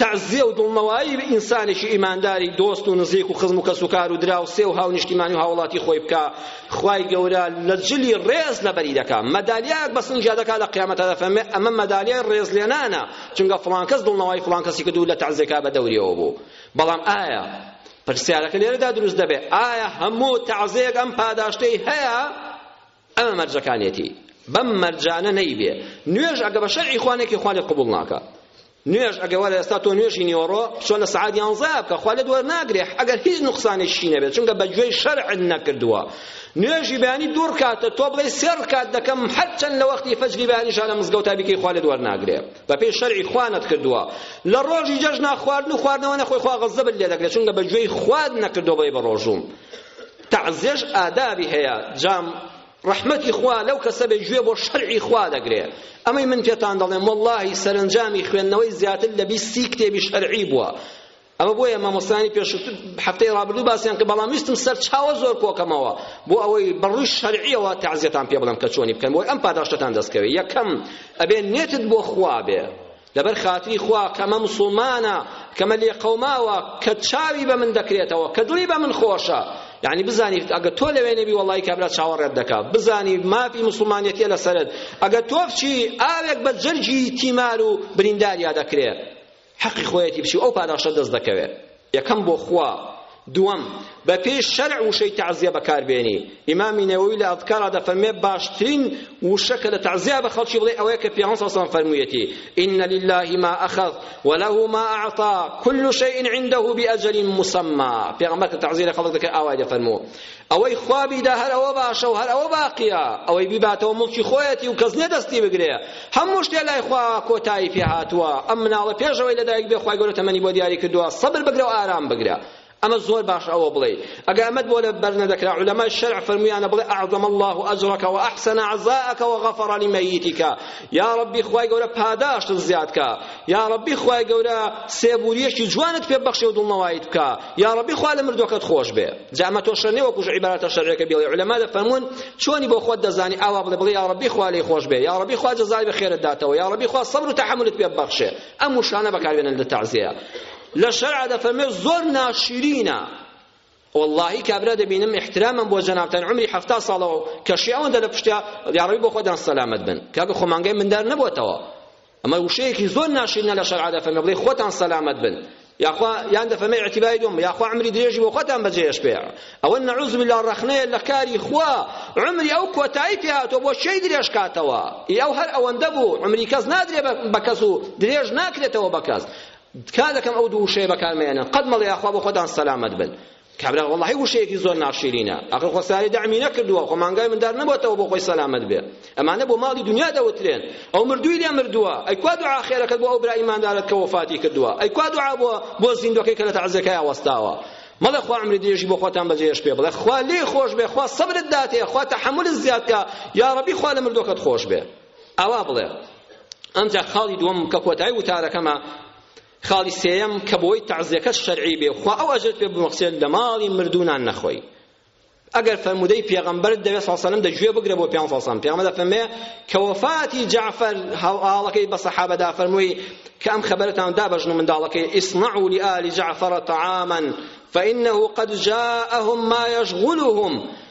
تەعزیە و دڵنەوایی بە ئینسانێکی ئیمانداری دۆست و نزیک و خزم و کەسوکار و دراوسێ و هاونیشتیمانی و هاوڵاتی خۆی بکا خوای گەورە لە جلی ڕێز لەبەری دەکا مەدالیایەک بە سنگیا دەکا لە قیامەتا دەفەرمێ ئەمە مەدالیای ڕێزلێنانە چونکە فڵان کەس دڵنەوای فڵان کەسی کرد و لە تەعزیەکە بە دەوریەوە بوو بەڵام ئایا پرسیارەکە لێرەدا دروست دەبێ ئایا هەموو تەعزیەک ئەم پاداشتەی هەیە ئەمە مەرجەکانیەتی بەم مەرجانە نەیبێ نوێژ ئەگە بە شەرعی خوا نەکەی خوا لێت قبوڵ ناکا نوێژ ئەگە وەرە ئێستا تۆ نوێژی نیوەڕۆ چۆن لە سەعات یانزە بکە خوا لێت وەرناگرێ ئەگەر هیچ نوقسانێکی نەبێت چونکە بە گوێی شەرع نەکردووە نوێژی بەیانی دوو رکاتە تۆ بڵێ سێ رکات دەکەم هەرچەند لە وەختی فەجری بەیانیشا لە مزگەوتا بیکەی خوا لێت وەرناگرێ بەپێی شەرعی خوا نەتکردووە لە ڕۆژی جەژنا خواردن و خواردنەوە نەخۆی خوا غەزەبت لێ دەکرێت چونکە بە گوێی خوات نەکردووە بەی بە ڕۆژووم تەعزیەش ئادابی هەیە جام ڕەحمەتی خوا لەو کەسە بێ گوێ بۆ شەرعی خوا دەگرێ ئەمەی من پێتان دەڵێم وەڵڵاهی سەرەنجامی خوێندنەوەی زیاتر لە بیست سی کتێبی شەرعی بووە ئەمە بۆیە مامۆستانی پێش هەفتەی ڕابردوو باسیان کە بەڵام ویستم سەر چاوە زۆر کۆکەمەوە بۆ ئەوەی بەڕووی شەرعیەوە تەعزیەتان پێ بڵێم کە چۆنی بکەن بۆی ئەم پاداشتتان دەستکەوێ یەکەم ئەبێ نێتت بۆ خوا بێ لەبەر خاتری خوا کە مە مسوڵمانە کە مە لێقەوماوە کە چاوی بە من دەکرێتەوە کە دڵی بە من خۆشە یعنی بزانی ئەگە تۆ لەوێ نەبی وەڵی کابرا چاوەڕێت دەکا بزانی مافی مسلمانەتیە لەسەرت ئەگە تۆ بچی ئاوێک بە جەرگی تیمار و برینداریا دەکرێ حەقی خۆیەتی بچی ئەو پاداشە دەست دەکەوێت یەکەم بۆ خوا دووەم بە پێی شەرع وشەی تەعزیە بەکار بێنی ئیمامی نەوەوی لە ئەذکارا دەفەرمێ باشترین وشە کە لە تەعزیە بە خەڵکی بڵێ ئەوەیە کە پیامبەر صلی الله فەرموویەتی ان لله ما اخذ وله ما اعطى كل شيء عنده باجل مسمى پیامبەر کە تەعزیە لە خەڵک دەکرد ئاوای دەفەرموو ئەوەی خوا بیدا هەر ئەوە باشە و هەر ئەوە باقیە ئەوەی بیباتەوە موڵکی خۆیەتی و کەس نیە دەستی بگرێ هەموو شتێ لای خوا کۆتایی پێ هاتووە ئەم مناڵە پێشەوەی لەدایک بێ خوای گەورە تەمەنی بۆ دیاری کردووە سەبر بگرە و ئارام بگرە ئەمە زۆر باش ئەوە بڵێ ئەگە ئەمەت بۆ لە بەر نەدەکرا علەمای شەرع فەرمویانە بڵێ ئەعظم الله ئەجرەکە و ئەحسن عزاءەکە و غەفەڕ لمەیتیکە یا ڕەبی خوای گەورە پاداشتت زیاد کە یا ڕەبی خوای گەورە سێبوریەکی جوانت پێ بەخشێ و دڵنەوایت بکە یاڕەبی خوا لە مردوەکەت خۆش بێ جا ئەمە تۆ شەر نیە وەکوش عیبارەتە شەرعیەکە بێڵێ عولەما دەفەرموون چۆنی بۆ خۆت دەزانی ئاوا بڵێ بڵێ یاڕەبی خوا لێی خۆش بێ یاڕەبی خوا جەزای بە خێرت داتەوە یاڕەبی خوا سەبر و تەحەمولت پێ ببەخشێ ئەم وشانە بەکاربێنن لە تەعزیە لە شەرع دەفەرمێ زۆر ناشیرینە واللهی کابرا دەبینم احترامم بۆ جەنابتان عمری هەفتا ساڵەوە کەشی ئەوەندە لە پشتیا یاڕەبی بۆ خۆدان سەلامەت بن کاکە خۆمانگەی مندار نەبووتەوە ئەمە وشەیەکی زۆر ناشرینە لە شەرعا دەفەرمێ بڵێ خۆتان سەلامەت بن یاخوا یان دەفەرمێ ئیعتیبای دوم یاخوا عمری درێژی بۆ خۆتان بەجێش پێ ئەوە نەعوذ بالله ڕەخنەیە لە کاری خوا عمری ئەو کۆتایی پێ هاتۆ بۆ شەی درێژ کاتەوە ئی ئەو هەر ئەوەندە بوو عمری کەس نادرێ بە کەس و درێژ ناکرێتەوە بە کەس تکا دەکەم ئەو دوو وشەیە بەکارمەیەنن قەت مەڵێ یاخوا بۆ خۆتان سەلامەت بن کابرا وەڵاهی وشەیەکی زۆر ناشیرینە ئەخر خۆ سارێ دەعمی نەکردووە خۆ مانگای مندار نەبووەتەوە بۆ خۆی سەلامەت بێ ئەمانە بۆ ماڵی دنیا دەوترێن ئەو مردووی لێ مردووە ئەی کوا دوعا خێرەکەت بۆ ئەو برا ئیماندارەت کە وەفاتی کردووە ئەی کوا دوعا بۆ بۆ زیندوەکەی کە لە تەعزیەکەیا وەستاوە مەڵێ خوا عمری درێژی بۆ خۆتان بەجێش پێ بڵێ خوا لێ خۆش بێ خوا سەبرت داتێ خوا تەحەمولت زیاد کە یا ڕەبی خوا لە مردوەکەت خۆش بێ ئەوا بڵێ ئەمجا خاڵی دووەم کە کۆتایی وتارەکەمە خاڵی سێیەم کە بۆی تەعزیەکەت شەرعی بێ و خوا ئەو ئەجرت پێ ببەخشێت لە ماڵی مردوو نان نەخۆی ئەگەر فەرموودەی پێغەمبەرت دەوێت صلی الله دەگوێ بگرە بۆ پێغەمبەر صلی الله پێغەمبەر دەفەرمێ کە وفاتی جعفر هاوڵەکەی بە صحابە دا فەرمووی کە ئەم خبرتان دا بەژن و منداڵەکەی اصنعوا لآل جعفر طعاما فإنه قد جاءهم ما يشغلهم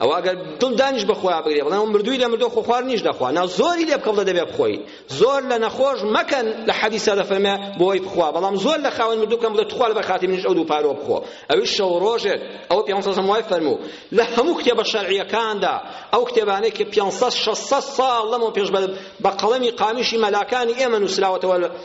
ئەوە گەر دڵ دانیش بە خۆیان بگرێ بڵێ مردووی لە مردووە خۆ خوار نیش دەخوا نا زۆری لێ بکەڵدە دەبێ بخۆی زۆر لە نەخۆش مەکەن لە حەدیسا دەفەرمێ بۆی بخوا بەڵام زۆر لە خاوەن مردوو کەم بڵێ تخوا لە بەرخاتی منیش ئەو دوو پارۆ بخۆ ئەویش شەو ڕۆژێک ئەوە پێ سەم وای فەرموو لە هەموو کتێبە شەرعیەکاندا ئەو کتێبانەی کە پێ ساڵ لەمەوە پێش بە قەڵەمی قامیشی مەلاکانی ئێمە نووسراوەتەوە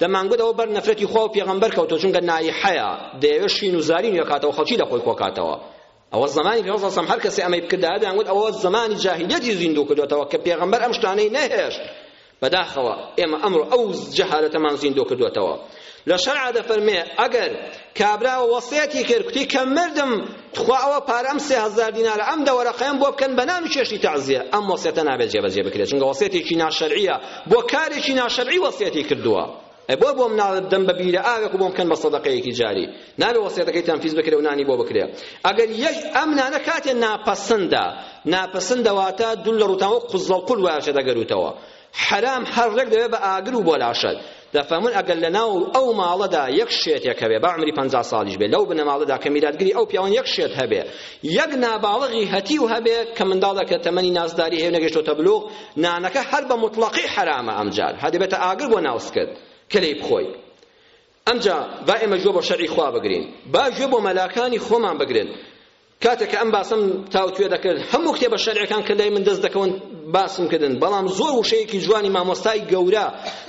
لە مانگدەوە بەر نەفرەتی خوا و پێغەمبەر کەوتووە چونکە نایحەیە دەیەوێت شین و زاری نوێ کاتەوە خەڵکی لە خۆی کۆکاتەوە ئەوە زمانی پێغەمبەر صلی هەر کەسێ ئەمەی بکردایە دەیان گوت ئەوە زمانی جاهلیەتی زیندوو کردوێتەوە کە پێغەمبەر ئەم شتانەی نەهێشت بەداخەوە ئێمە ئەمڕۆ ئەو جەهالەتەمان زیندوو کردوێتەوە لە شەرعا دەفەرمێ ئەگەر کابرا وەسێتی کرد کوتی کە مردم تخوا ئەوە پارە ئەم سێ هەزار دینارە ئەم دە وەرەقەیەم بۆ بکەن بە نان و چێشتی تەعزیە ئەم وەسیەتە نابێت جێبەجێ بکرێت چونکە وەسیەتێکی ناشەرعیە بۆ کارێکی ناشەرعی وەسیەتی کردووە ئەی بۆ بۆم نادەم بە بیرە ئاوێک و بۆم بکەن بە سەدەقەیەکی جاری نابێ وەسیەتەکەی تەنفیز بکرێ و نانی بۆ بکرێ ئەگەر یەک ئەم نانە کاتێ ناپەسندە ناپەسندە واتە دوول لە ڕووتان وەک قوزەڵقول وایە دەگەروتەوە حەرام هەر ڕێک دەبێت بە ئاگر و بۆ لاشەت دەفەمون ئەگەر لە ناو ئەو ماڵەدا یەک شێتێک هەبێ با عمری پەنجا ساڵیش بێ لەو بنەماڵەدا کە میراتگری ئەو پیاوان یەک شێت هەبێ یەک ناباڵغی هەتی و هەبێ کە منداڵە کە تەمەنی نازداری هەیە نەگەشتۆتە بلوغ نانەکە هەر بە مطلقی حەرامە ئەمجار هەدەبێتە ئاگر بۆ ناوسکت کە لێی بخۆی ئەمجا با ئێمە گوێ بۆ شەرعی خوا بگرین با گوێ بۆ مەلاکانی خۆمان بگرن کاتێک کە ئەم باسەم تاوتوێ دەکرد هەموو کتێبە شەرعەکان کە لای من دەست دەکەون باسم کردن بەڵام زۆر وشەیەکی جوانی مامۆستای گەورە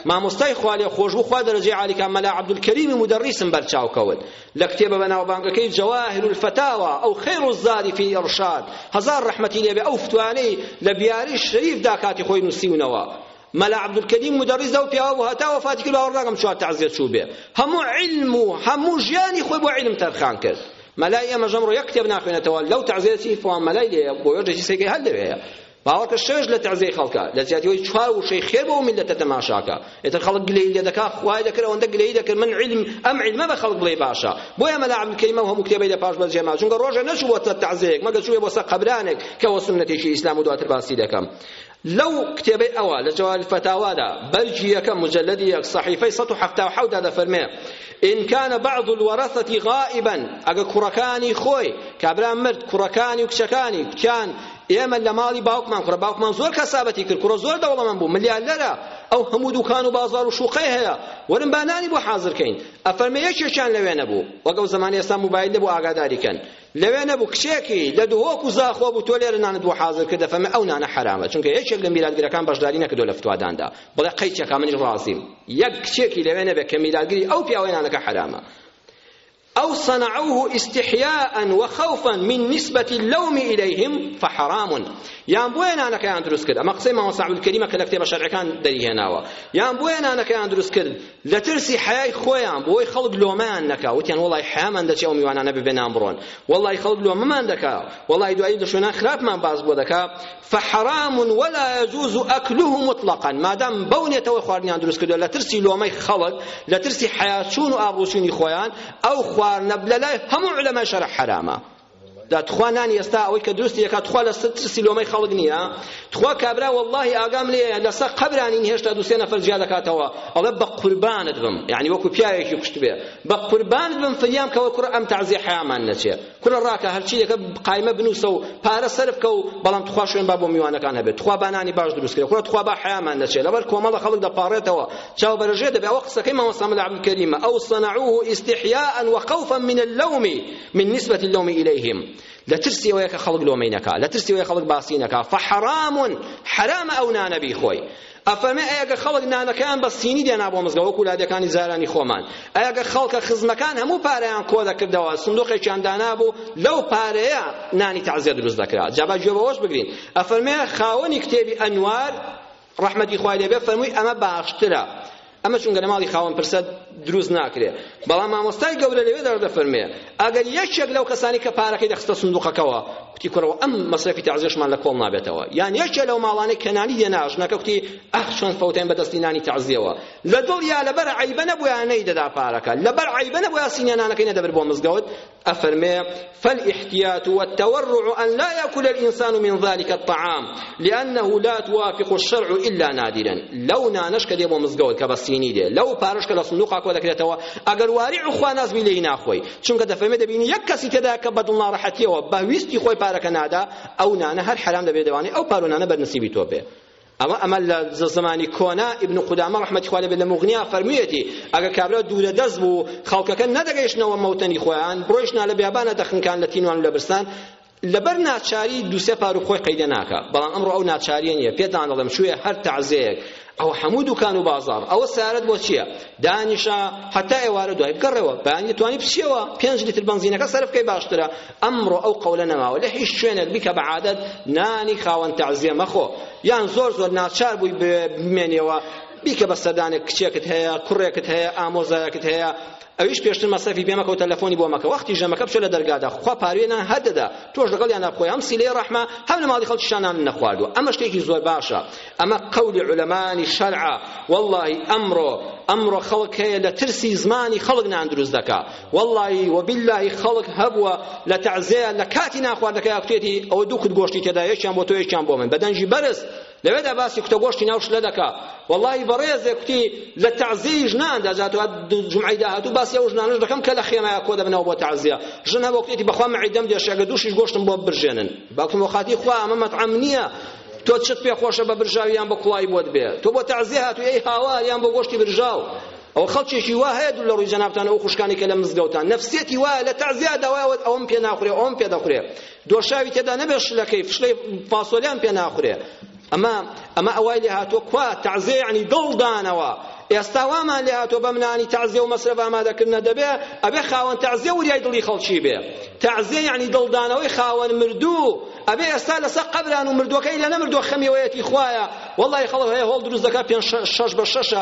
مامۆستای خوا لێ خۆش بوو خوا دەرەجەی عالیکان مەلا عەبدولکەریمی مودەڕیسم بەرچاو کەوت لە کتێبە بەناوبانگەکەی جەواهر الفتاوە ئەو خیر الزاد فی ارشاد هەزار ڕەحمەتی لێ بێ ئەو فتوانەی لە بیاری شەریفدا کاتی خۆی نووسیونەوە مەلا عبدالکریم مدرس ئەو پیاوە بوو هەتا وەفاتی کرد باوەڕ ناکەم چوار تەعزیە چووبێ هەموو عیلم و هەموو ژیانی خۆی بۆ عیلم تەرخان کرد مەلای ئێمە ژەمڕۆ یەک کتێب ناخوێنێتەوە لەو تەعزیە چی فڵان مەلای لێیە بۆ وێژە چی سێگەی هەر لەوێیە باوەڕکە شەوێش لە تەعزیەی خەڵکە لە زیاتیەوەی چوار وشەی خێر بۆ میلەتە تەماشاکە ئێتر خەڵک گلەی لێ دەکا خوای دەکرد ئەوەندە گلەی دەکرد من علم ئەم علمە بە خەڵک بڵێ باشە بۆیە مەلا عەبدولکەریم ئەو هەموو کتێبەی لە پاش بەجێ ما چونکە ڕۆژێ نەچوو بۆ سەر تەعزیەیەک مەگە چووێ بۆ سەر قەبرانێک کە وە سوننەتێکی ئیسلام و دواتر باسی دەکەم لەو کتێبەی ئەوە لە جواهر الفتاوا دا، بەرگی یەکەم، موجەلەدی یەک، سەحیفەی سەد و حەفتا و حەوت دا دەفەرمێ، ان کان بعض الورثة غائبا، ئەگەر کوڕەکانی خۆی، کابرا مرد، کوڕەکانی و کچەکانی، گوتیان، ئێمە لە ماڵی باوکمان کوڕە، باوکمان زۆر کەسابەتی کرد، کوڕە زۆر دەوڵەمەند بوو، ملیارلەرە، ئەو هەموو دوکان و بازار و شوقەی هەیە، وەرن با نانی بۆ حازر کەین. ئەفەرمێ یەکێکیان لەوێ نەبوو. وەک ئەو زەمانە ئێستا موبایل نەبوو ئاگاداری کەن. لەوێ نەبوو کچێکی لە دهۆک و زاخۆ بوو تۆ لێرە نانت بۆ حازر کرد دەفەرمێ ئەو نانە حەرامە چونکە یەکێک لە میراتگرەکان بەشداری نەکردووە لە فتواداندا بڵێ قەیچەکە منیش ڕازیم یەک کچێکی لەوێ نەبێ کە میراتگری ئەو پیاوەی نانەکە حەرامە أو صنعوه استحياء وخوفا من نسبة اللوم إليهم فحرام یان بۆیە نانەکەیان دروست کرد ئەمە قسەی مامۆستا عەبدولکەریمە کە لە کتێبە شەرعەکان دەریهێناوە یان بۆیە نانەکەیان دروست کرد لە ترسی حەیای خۆیان بۆی خەڵک لۆمەیان نەکا وتیان وەڵای حەیامان دەچێ ئەو میوانانە ببێنان بڕۆن وەڵای خەڵک لۆمەمان دەکا وەڵای دوایی لە شوێنان خراپمان باس بۆ دەکا فحرام ولا يجوز أكله مطلقا مادام بەو نێتەوە خواردنیان دروست کردووە لە ترسی لۆمەی خەڵک لە ترسی حەیاچوون و ئابڕوچوونی خۆیان ئەو خواردنە لە لای هەموو علەمای شەرع حەرامە دا تخوا نانی ئێستا ئەوەی کە دروستی دەکات تخوا لە ترسی لۆمەی خەڵک نییە تخوا کابرا واللهی ئاگام لێ لەسەر قەبرانین هێشتا دوو سێ نەفەر جیا دەکاتەوە ئەڵێ بە قوربانت بم یعنی وەکو پیاوێکی کوشت بێ بە قوربانت بم فریام کەوە کوڕ ئەم تەعزیە حەیامان نەچێ کورە ڕاکە هەرچی دەکە قایمە بنووسە و پارە سەرف کە و بەڵام تخوا شوێن با بۆ میوانەکان هەبێت تخوا بانانی باش دروست کرێ کوڕە تخوا با حەیامان نەچێ لەبەر کۆمەڵە خەڵک دەپاڕێتەوە چاو بەرەژێ دەبێ ئەوە قسەکەی مامۆستا مەلا عەبدولکەریمە ئەو صنعوه استحیاء وخوفا من اللوم من نسبة اللوم إليهم لە ترسی ئەوەیە کە خەڵک لۆمەی نەکا لە ترسی ئەوەیە خەڵک باسی نەکا فحرام حرامە ئەو نانە بیخۆی ئەفەرمێ ئەگە خەڵک نانەکەیان بە سینی دێنا بۆ مزگەوە وەکو لادێکانی زارانی خۆمان ئەگە خەڵکە خزمەکان هەموو پارەیان کۆ دەکردەوە سندوقێکیان دانابوو لەو پارەیە نانی تەعزیە دروست دەکرا جابا گوێ بەوەش بگرین ئەفەرمێ خاوەنی کتێبی ئەنوار ڕەحمەتی خوای لێبێ فەرمووی ئەمە باشترە ئەمە چونکە لە ماڵی خاوەن پرسە دروست ناکرێ بەڵام مامۆستای گەورە لەوێ دەر دەفەرمێ ئەگەر یەکێک لەو کەسانی کە پارەکەی دەخستە سندوقەکەەوە کوتی کوڕەوە ئەم مەسرەفی تەعزیەشمان لە کۆڵ نابێتەوە یان یەکێ لەو ماڵانەی کەنانی دێناشنەکە کوتی ئەخ چۆن فەوتێن بەدەستی نانی تەعزیەوە لە دڵ یا لەبەر عەیبە نەبووە نەیدەدا پارەکە لەبەر عەیبە نەبووە سینەنانەکەی نەدەبر بۆ مزگەوت ئەفەرمێ فالاحتیات والتورع ان لا یاکول الانسان من ذلك الطعام لانه لا توافق الشرع الا نادرا لو نانش کە دێ بۆ مزگەوت کە بە سینی دێ لەو پارەش کە لە سندوقا کۆ دەکرێتەوە ئەگەر واری و خواناس بی لێی ناخۆی چونکە دەفەرمێ دەبینی یەک کەسی تێدا کە بە دڵ ناڕەحەتیەوە بە ویستی خۆی پارەکە نادا ئەو نانە هەر حەرام دەبێت دەوانێ ئەو پارو نانە بەرنسیبی تۆ بێ ئەوە ئەمە لە زمانی کۆنە ئیبن قودامە ڕەحمەتی خوا لێبێت لە موغنیا فەرموویەتی ئەگەر کابرا دوورە دەست بوو خەڵکەکە نەدەگەیشتنەوە مەوتەنی خۆیان بڕۆیشتنا لە بیابانە دەخنکان لە تینوان و لە برسان لەبەر ناچاری دووسێ پار و خۆی قەیدە ناکە بەڵام ئەمڕۆ ئەو ناچاریە نییە پێتان دەڵێم چویە هەر تەعزەیەک ئەوە هەموو دوکان و بازار ئەوە سارەت بۆ چییە دانیشە حتا ئێوارە دوای بگەڕێەوە بەیانی توانی بچیەوە پێنج لیتر بەنزینەکە سەرفکەی باشترە ئەمڕۆ ئەو قەولە نەماوە لە هیچ شوێنێک بیکە بە عادەت نانی خاوەن تەعزیە مەخۆ یان زۆر زۆر ناچار بووی بمێنیەوە بیکە بە سەردانێک کچێکت هەیە کوڕێکت هەیە ئامۆزایەکت هەیە ئەویش پێشتر مەسەفی پێ مەکەوت تەلەفۆنی بۆ مەکە وەختی ژەمەکە بچۆ لە دەرگادا خوا پاروێنە هەر دەدا تۆش لەگەڵ یان نابخۆی هەم سیلەی ڕەحمە هەم لە ماڵی خەڵکی شانان نەخواردووە ئەمە شتێکی زۆر باشە ئەمە قەولی عولەمانی شەرعە وەڵڵاهی ئەمڕۆ ئەمڕۆ خەڵک هەیە لە ترسی زمانی خەڵک نان دروست دەکا وەڵڵاهی و بیللاهی خەڵک هەبووە لە تەعزێیا لە کاتی نانخواردنەکەیا کوتێتی ئەوە دوو کورد گۆشتی تێدا یەکیان بۆ تۆ یەکیان بۆ من بە دەنگی بەرز لەوێدا باسی کوتە گۆشتی ناو شلە دەکا وەڵڵاهی بەڕێزێ کوتی لە تەعزێی ژناندا جاتۆ جومعەی داهاتوو باسی ئەو ژنانەش دەکەم کە لە خێمەیا کۆ دەبنەوە بۆ تەعزێیا ژن هەبوو کوتێتی بەخوا مەعیدەم دێشێ ئەگەر دوو شیش گۆشتم بۆ ببرژێنن باوکم بۆ خاتی خوا ئەمە مەتعەم نییە تۆ چت پێ خۆشە بە برژاویان بە کوڵایی بۆت بێ تۆ بۆ تەعزێ هاتووی ئەی هاوار یان بۆ گۆشتی برژاو ئەوە خەڵکێکی وا هەیە دوور لە ڕووی جەنابتان ئەو خوشکانی کە لە مزگەوتان نەفسیەتی وایە لە تەعزیا داوای ئەوەم پێ ناخورێ ئەوەم پێ دەخورێ دۆشاوی تێدا نەبێ شلەکەی فشلەی فاسۆلیان پێ ناخورێ ئەمە ئەمە ئەوای لێ هاتووە کوا تەعزێ یعنی دڵدانەوە ئێستا وامان لێ هاتووە بەم نانی تەعزێ و مەسرەف ئامادەکردنە دەبێ ئەبێ خاوەن تەعزێ وریای دڵی خەڵکی بێ تەعزێ یعنی دڵدانەوەی خاوەن مردوو ئەبێ ئێستا لەسەر قەبران و مردوەکەی لە نەمردوە خەمیەوەیەتی خوایە وەڵی خەڵک هەیە هەوڵ دروست دەکات پێنج شەش بە شەشە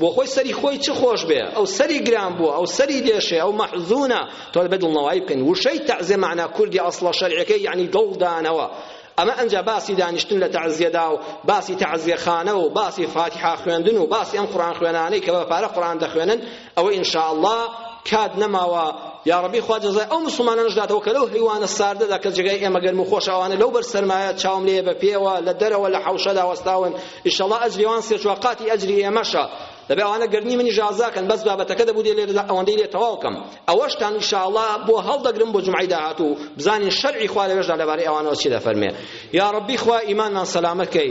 بۆخۆی سەری خۆی چ خۆش بێ ئەو سەری گران بووە ئەو سەری دێشێ ئەو مەحزونە تۆ بە دڵنەوایی بکەین وشەی تەعزێ مەعنا کوردی ئەسڵە شەرعەکەی یعنی دڵدانەوە ئەمە ئەنجا باسی دانیشتن لە تەعزیەدا و باسی تەعزیەخانە و باسی فاتحە خوێندن و باسی ئەم قورآن خوێنانەی کە بە پارە قورآن دەخوێنن ئەوە ئینشاءاللە کات نەماوە یا ڕبی خوا جەزای ئەو مسلمانانش داتەوە کە لەو هەیوانە ساردەدا کە جێگای ئێمە گەرم و خۆش ئەوانە لەو بەر سەرمایە چاوم لێیە بە پێوە لە دەرەوە لە حەوشەدا وەستاون ئیشەڵا ئەجری ئەوان سێ چوار قاتی ئەجری ئێمەشە دەبێ ئەوانە گەردنی منیش ئازا کەن بەس بابەتەکە دەبوو دێ لێرەدا ئەوەندەی لێ تەواو کەم ئەوەشتان ئیشاڵا بۆ هەڵدەگرم بۆ جومعەی داهاتوو بزانین شەرعی خوا لەوێشدا لەبارەی ئەوانەوە چی دەفەرمێ یا ڕەبی خوا ئیمانمان سەلامەت کەی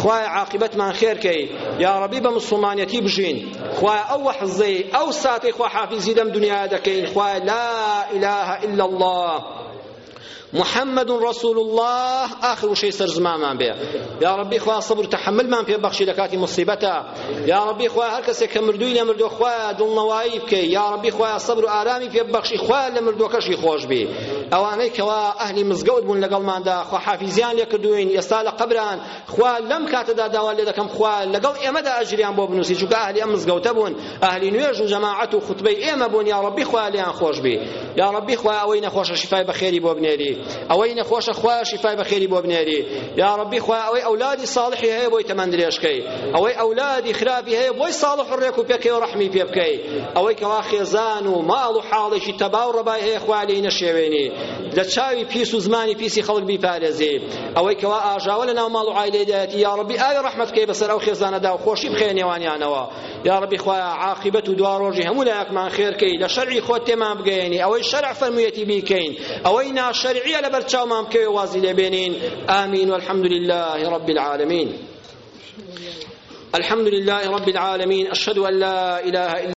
خوای عاقبەتمان خێر کەی یا ڕەبی بە مسلمانەتی بژین خوای ئەو وەحزەی ئەو ساتەی خوا حافیزی لەم دنیا دەکەین خوای لا إله إلا الله محمد رسول الله آخر وشەی سەر زمانمان بێ یا ربی خوا صبر و تحملمان پێ بەخشی لە کاتی مصیبەتە یا ربی خوا هەر کەسێک کە مردووی لە مردووە خوا دڵنەوایی بکەی یا ربی خوا صبر و ئارامی پێ بەخشی خوا لە مردووەکەشی خۆش بی ئەوانەی کەوا ئەهلی مزگەوت بوون لەگەڵماندا خوا حافیزیان لێ کردوین ئێستا لە قەبران خوا لەم کاتەدا داوا لێ دەکەم خوا لەگەڵ ئێمەدا ئەجریان بۆ بنووسی چونکە ئەهلی ئەم مزگەوتە بوون ئەهلی نوێژ و جەماعەت و خوتبەی ئێمە بوون یا ڕەبی خوا لێیان خۆش بی یا ڕەبی خوا ئەوەی نەخۆشە شیفای بەخێری بۆ بنێری ئەوەی نەخۆشە خوا شیفای بەخێری بۆ بنێری یا ڕەبی خوا ئەوەی ئەولادی صالحی هەیە بۆی تەمەن درێژکەی ئەوەی ئەولادی خراپی هەیە بۆی صالح و ڕێک و پێکەوە ڕەحمی پێ بکەی ئەوەی کەوا خێزان و ماڵ و حاڵێکی تەبا و ڕەبای هەیە خوا لێی نەشێوێنی لە چاوی پیس و زمانی پیسی خەڵک بیپارێزی ئەوەی کەوا ئاژاوە لە ناو ماڵ و عایلەیدایەتی یا ڕەبی ئاوی ڕەحمەت بکەی بەسەر ئەو خێزانەدا و خۆشی بخەیە نێوانیانەوە یا ڕەبی خوایە عاقبەت و دوا ڕۆژی هەموو لایەکمان خێرکەی لە شەرعی خۆت تێمان بگەیەنی ئەوەی شەرع فەرموویەتی بیکەین ئەوەی ناشەرعیە لەبەر چاومان بکەوێ وازی لێبێنین آمین والحمد لله رب العالمين الحمد لله رب العالمين أشهد أن لا إله إلا